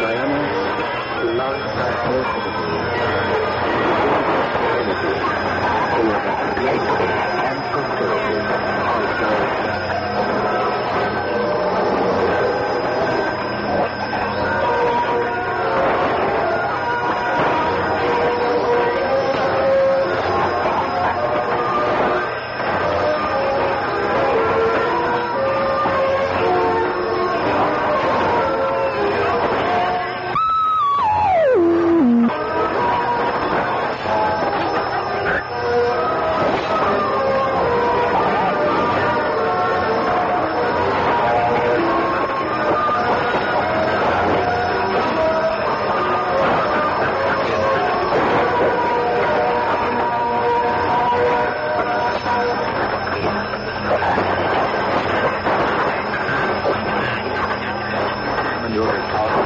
Diana, love thy မပြောတော့